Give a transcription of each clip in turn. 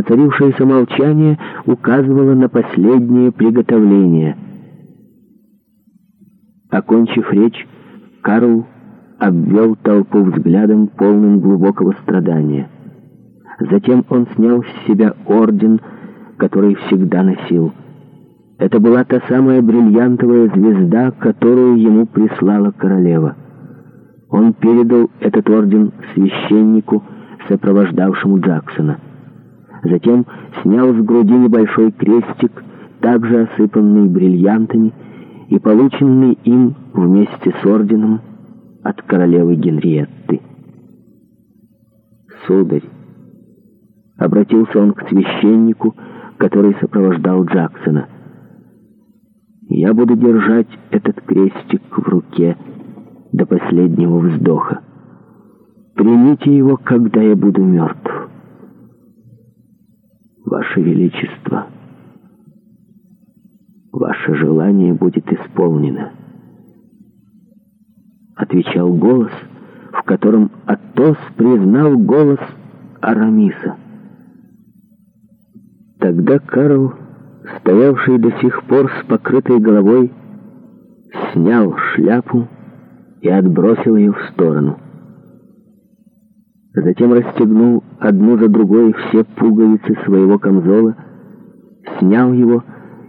Воцарившееся молчание указывало на последнее приготовление. Окончив речь, Карл обвел толпу взглядом, полным глубокого страдания. Затем он снял с себя орден, который всегда носил. Это была та самая бриллиантовая звезда, которую ему прислала королева. Он передал этот орден священнику, сопровождавшему Джексона. Затем снял с груди небольшой крестик, также осыпанный бриллиантами и полученный им вместе с орденом от королевы Генриетты. «Сударь!» — обратился он к священнику, который сопровождал Джексона. «Я буду держать этот крестик в руке до последнего вздоха. Примите его, когда я буду мертв». Ваше Величество, ваше желание будет исполнено. Отвечал голос, в котором Атос признал голос Арамиса. Тогда Карл, стоявший до сих пор с покрытой головой, снял шляпу и отбросил ее в сторону. Затем расстегнул одну за другой все пуговицы своего камзола, снял его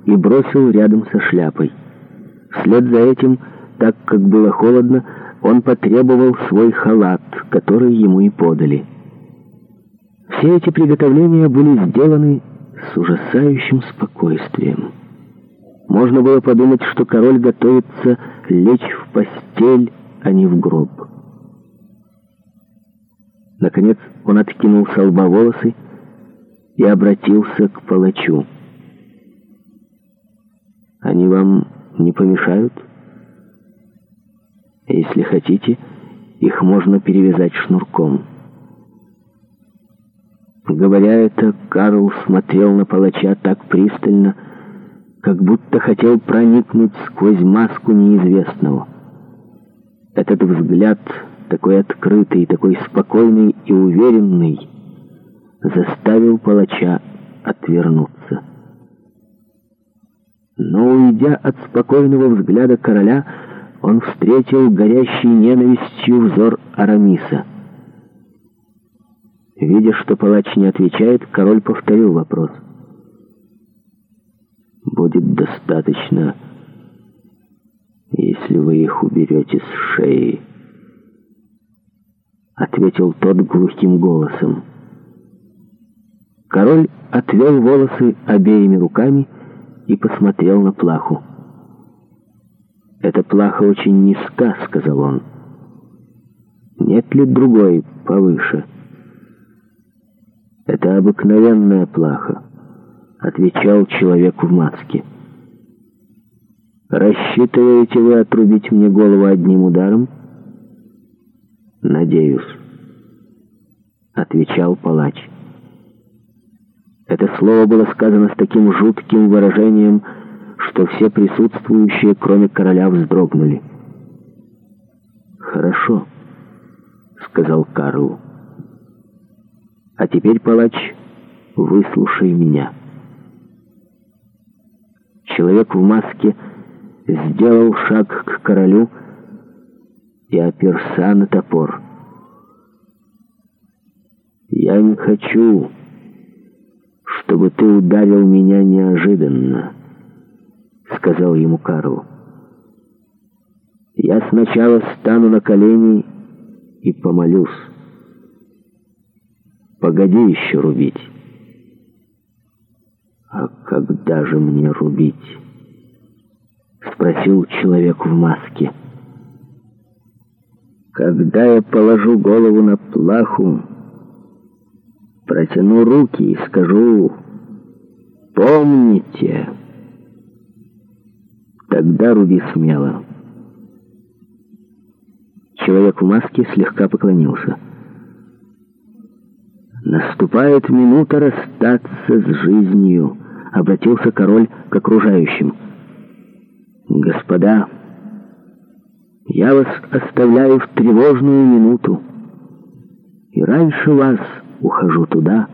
и бросил рядом со шляпой. Вслед за этим, так как было холодно, он потребовал свой халат, который ему и подали. Все эти приготовления были сделаны с ужасающим спокойствием. Можно было подумать, что король готовится лечь в постель, а не в гроб. Наконец он откинул с лба волосы и обратился к палачу. «Они вам не помешают? Если хотите, их можно перевязать шнурком». Говоря это, Карл смотрел на палача так пристально, как будто хотел проникнуть сквозь маску неизвестного. Этот взгляд такой открытый, такой спокойный и уверенный, заставил палача отвернуться. Но уйдя от спокойного взгляда короля, он встретил горящий ненавистью взор Арамиса. Видя, что палач не отвечает, король повторил вопрос. «Будет достаточно, если вы их уберете с шеи» ответил тот глухим голосом. Король отвел волосы обеими руками и посмотрел на плаху. «Эта плаха очень низка», — сказал он. «Нет ли другой повыше?» «Это обыкновенная плаха», — отвечал человек в маске. «Рассчитываете вы отрубить мне голову одним ударом?» «Надеюсь», — отвечал палач. Это слово было сказано с таким жутким выражением, что все присутствующие, кроме короля, вздрогнули. «Хорошо», — сказал Карл. «А теперь, палач, выслушай меня». Человек в маске сделал шаг к королю, — и оперся на топор. «Я не хочу, чтобы ты ударил меня неожиданно», — сказал ему Карл. «Я сначала встану на колени и помолюсь. Погоди еще рубить». «А когда же мне рубить?» — спросил человек в маске. Когда я положу голову на плаху, протяну руки и скажу «Помните!» Тогда руби смело. Человек в маске слегка поклонился. «Наступает минута расстаться с жизнью», — обратился король к окружающим. «Господа!» Я вас оставляю в тревожную минуту. И раньше вас ухожу туда,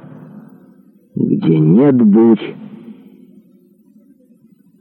где нет бурь.